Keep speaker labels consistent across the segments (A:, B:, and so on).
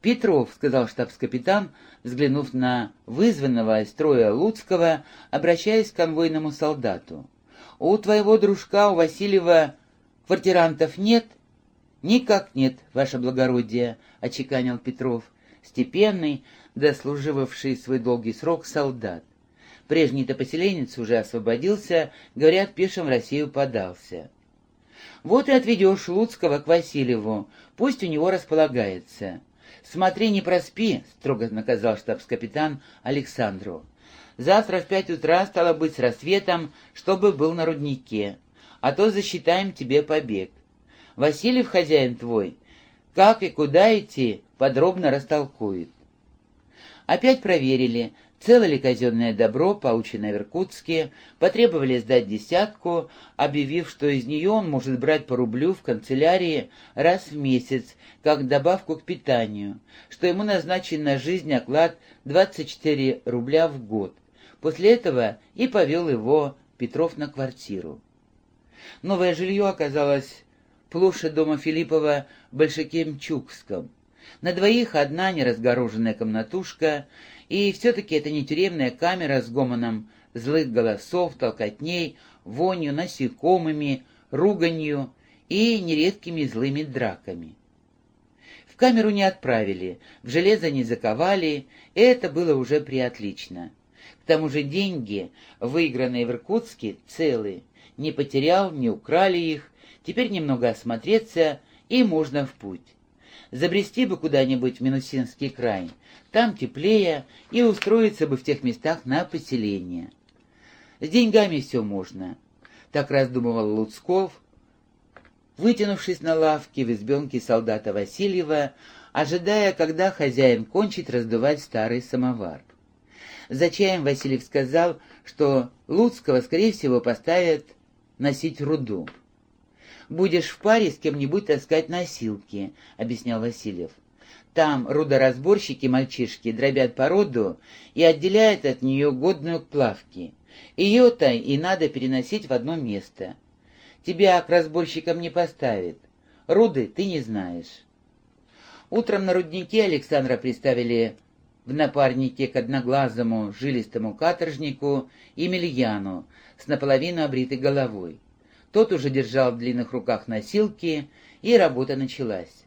A: «Петров», — сказал штабс-капитан, взглянув на вызванного из строя Луцкого, обращаясь к конвойному солдату. «У твоего дружка, у Васильева, квартирантов нет?» «Никак нет, ваше благородие», — очеканил Петров, степенный, дослуживавший свой долгий срок солдат. Прежний-то поселенец уже освободился, говорят, пешим в Россию подался. «Вот и отведешь Луцкого к Васильеву, пусть у него располагается». «Смотри, не проспи», — строго наказал штабс-капитан Александру. «Завтра в пять утра стало быть с рассветом, чтобы был на руднике, а то засчитаем тебе побег. Васильев, хозяин твой, как и куда идти, подробно растолкует». Опять проверили, Цело ли казенное добро, полученное в Иркутске, потребовали сдать десятку, объявив, что из нее он может брать по рублю в канцелярии раз в месяц, как добавку к питанию, что ему назначен на жизнь оклад 24 рубля в год. После этого и повел его Петров на квартиру. Новое жилье оказалось площадь дома Филиппова в Большаке-Мчукском. На двоих одна неразгороженная комнатушка — и все-таки это не тюремная камера с гомоном злых голосов, толкотней, вонью, насекомыми, руганью и нередкими злыми драками. В камеру не отправили, в железо не заковали, и это было уже приотлично. К тому же деньги, выигранные в Иркутске, целые, не потерял, не украли их, теперь немного осмотреться, и можно в путь. Забрести бы куда-нибудь в Минусинский край, там теплее, и устроиться бы в тех местах на поселение. С деньгами все можно, так раздумывал Луцков, вытянувшись на лавке в избенке солдата Васильева, ожидая, когда хозяин кончит раздувать старый самовар. За чаем Васильев сказал, что Луцкого, скорее всего, поставят носить руду. «Будешь в паре с кем-нибудь таскать носилки», — объяснял Васильев. Там рудоразборщики-мальчишки дробят породу и отделяют от нее годную к плавке. Ее-то и надо переносить в одно место. Тебя к разборщикам не поставят. Руды ты не знаешь. Утром на руднике Александра приставили в напарнике к одноглазому жилистому каторжнику Емельяну с наполовину обритой головой. Тот уже держал в длинных руках носилки, и работа началась.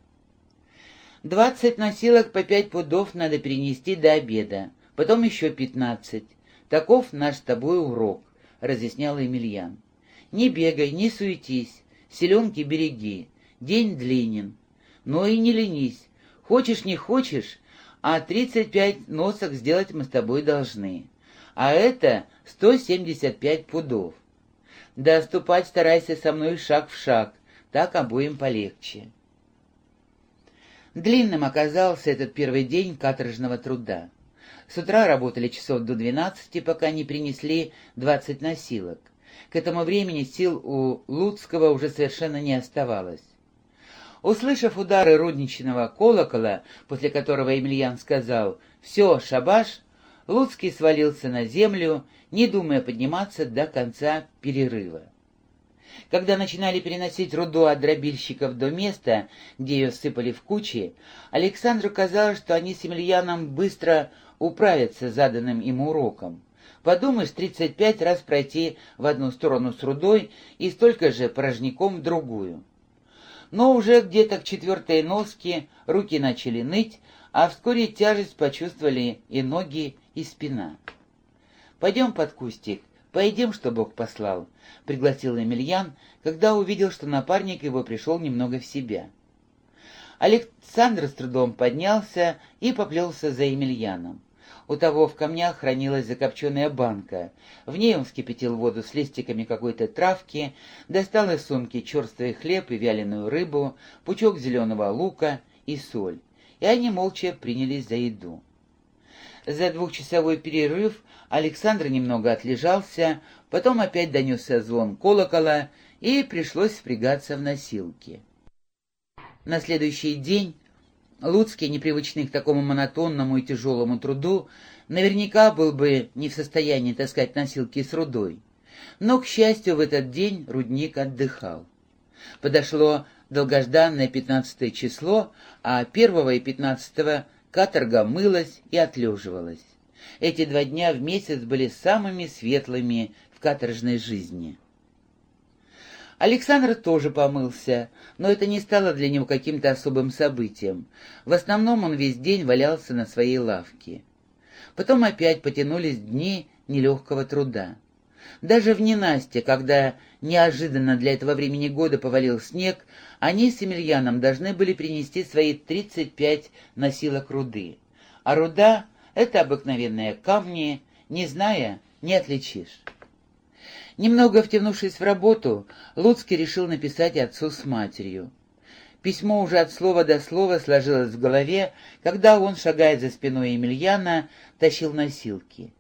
A: Двадцать носилок по пять пудов надо перенести до обеда, потом еще пятнадцать. Таков наш с тобой урок, — разъяснял Емельян. Не бегай, не суетись, селенки береги, день длинен. Но и не ленись, хочешь не хочешь, а тридцать пять носок сделать мы с тобой должны. А это сто семьдесят пять пудов. Да ступать старайся со мной шаг в шаг, так обоим полегче. Длинным оказался этот первый день каторжного труда. С утра работали часов до двенадцати, пока не принесли двадцать носилок. К этому времени сил у Луцкого уже совершенно не оставалось. Услышав удары рудничного колокола, после которого Емельян сказал «Все, шабаш», Луцкий свалился на землю, не думая подниматься до конца перерыва. Когда начинали переносить руду от дробильщиков до места, где ее сыпали в кучи, Александру казалось, что они с Емельяном быстро управятся заданным им уроком. Подумаешь, тридцать пять раз пройти в одну сторону с рудой и столько же порожняком в другую. Но уже где-то к четвертой носке руки начали ныть, а вскоре тяжесть почувствовали и ноги, и спина. «Пойдем под кустик, «Пойдем, что Бог послал», — пригласил Емельян, когда увидел, что напарник его пришел немного в себя. Александр с трудом поднялся и поплелся за Емельяном. У того в камнях хранилась закопченная банка. В ней он вскипятил воду с листиками какой-то травки, достал из сумки черствый хлеб и вяленую рыбу, пучок зеленого лука и соль. И они молча принялись за еду. За двухчасовой перерыв Александр немного отлежался, потом опять донесся звон колокола, и пришлось впрягаться в носилки. На следующий день Луцкий, непривычный к такому монотонному и тяжелому труду, наверняка был бы не в состоянии таскать носилки с рудой. Но, к счастью, в этот день рудник отдыхал. Подошло долгожданное 15 число, а 1 и 15 каторга мылась и отлеживалась. Эти два дня в месяц были самыми светлыми в каторжной жизни. Александр тоже помылся, но это не стало для него каким-то особым событием. В основном он весь день валялся на своей лавке. Потом опять потянулись дни нелегкого труда. Даже в ненастье, когда неожиданно для этого времени года повалил снег, они с Емельяном должны были принести свои 35 носилок руды. А руда — это обыкновенные камни, не зная, не отличишь. Немного втянувшись в работу, Луцкий решил написать отцу с матерью. Письмо уже от слова до слова сложилось в голове, когда он, шагая за спиной Емельяна, тащил носилки.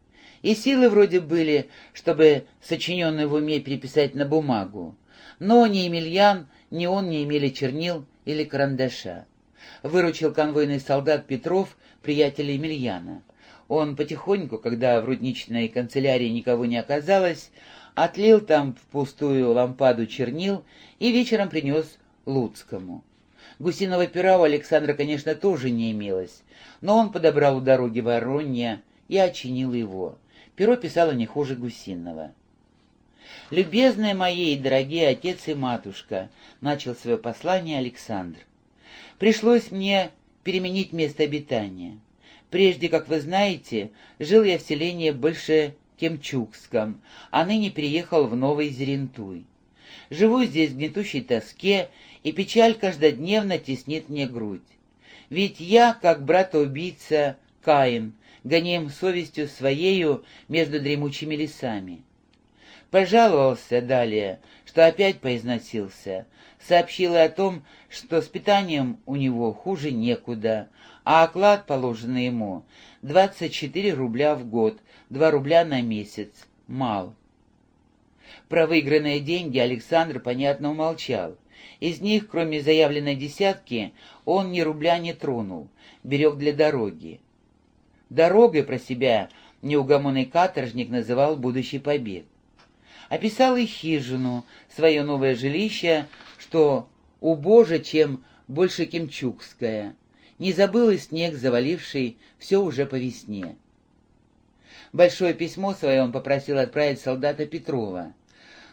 A: И силы вроде были, чтобы сочиненное в уме переписать на бумагу. Но ни Емельян, ни он не имели чернил или карандаша. Выручил конвойный солдат Петров, приятеля Емельяна. Он потихоньку, когда в рудничной канцелярии никого не оказалось, отлил там в пустую лампаду чернил и вечером принес Луцкому. Гусиного пера у Александра, конечно, тоже не имелось, но он подобрал у дороги воронья и очинил его. Перо писало не хуже гусиного. «Любезные мои и дорогие отец и матушка», — начал свое послание Александр, — «пришлось мне переменить место обитания. Прежде, как вы знаете, жил я в селении больше Кемчугском, а ныне переехал в Новый Зерентуй. Живу здесь в гнетущей тоске, и печаль каждодневно теснит мне грудь. Ведь я, как брата-убийца Каин, гоним совестью своею между дремучими лесами. Пожаловался далее, что опять поизносился, сообщил о том, что с питанием у него хуже некуда, а оклад, положенный ему, 24 рубля в год, 2 рубля на месяц. Мал. Про выигранные деньги Александр, понятно, умолчал. Из них, кроме заявленной десятки, он ни рубля не тронул, берег для дороги. Дорогой про себя неугомонный каторжник называл будущий побег. Описал и хижину, свое новое жилище, что убоже, чем больше кемчугское. Не забыл и снег, заваливший все уже по весне. Большое письмо свое он попросил отправить солдата Петрова.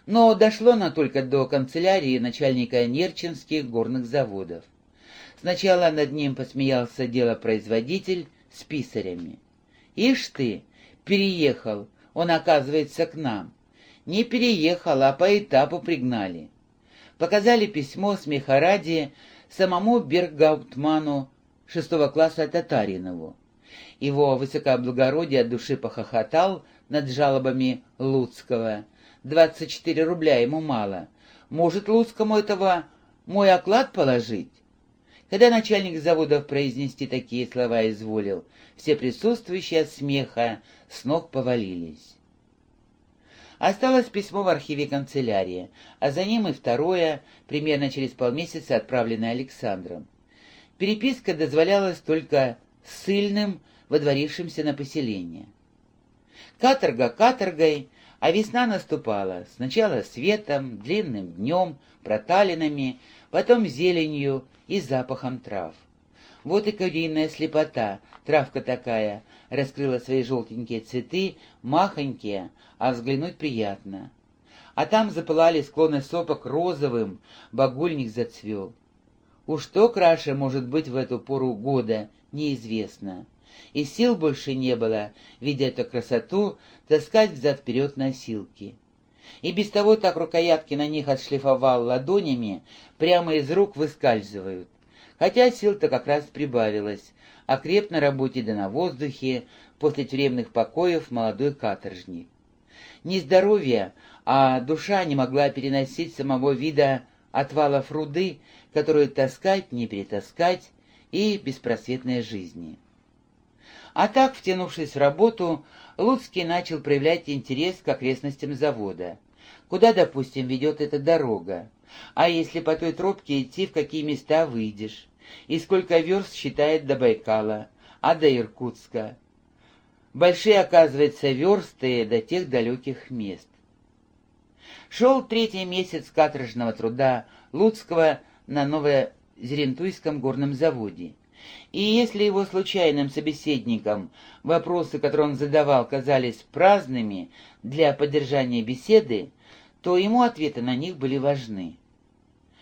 A: Но дошло оно только до канцелярии начальника Нерчинских горных заводов. Сначала над ним посмеялся делопроизводитель с писарями. «Ишь ты, переехал, он, оказывается, к нам. Не переехал, а по этапу пригнали». Показали письмо смеха ради самому Бергауптману шестого класса Татаринову. Его высокоблагородие от души похохотал над жалобами Луцкого. «Двадцать четыре рубля ему мало. Может, Луцкому этого мой оклад положить?» Когда начальник заводов произнести такие слова изволил, все присутствующие от смеха с ног повалились. Осталось письмо в архиве канцелярии, а за ним и второе, примерно через полмесяца отправленное Александром. Переписка дозволялась только ссыльным, водворившимся на поселение. Каторга каторгой, а весна наступала сначала светом, длинным днем, проталинами, потом зеленью и запахом трав. Вот и куриная слепота, травка такая, раскрыла свои желтенькие цветы, махонькие, а взглянуть приятно. А там запылали склоны сопок розовым, багульник зацвел. Уж что краше может быть в эту пору года, неизвестно. И сил больше не было, видя эту красоту, таскать взад-вперед носилки. И без того так рукоятки на них отшлифовал ладонями, прямо из рук выскальзывают. Хотя сил-то как раз прибавилось, а креп на работе да на воздухе, после тюремных покоев молодой каторжник. Не здоровье, а душа не могла переносить самого вида отвалов руды, которую таскать, не перетаскать, и беспросветной жизни. А так, втянувшись в работу, Луцкий начал проявлять интерес к окрестностям завода. Куда, допустим, ведет эта дорога? А если по той тропке идти, в какие места выйдешь? И сколько верст считает до Байкала, а до Иркутска? Большие, оказывается, версты до тех далеких мест. Шел третий месяц каторжного труда Луцкого на Новозерентуйском горном заводе. И если его случайным собеседникам вопросы, которые он задавал, казались праздными для поддержания беседы, то ему ответы на них были важны.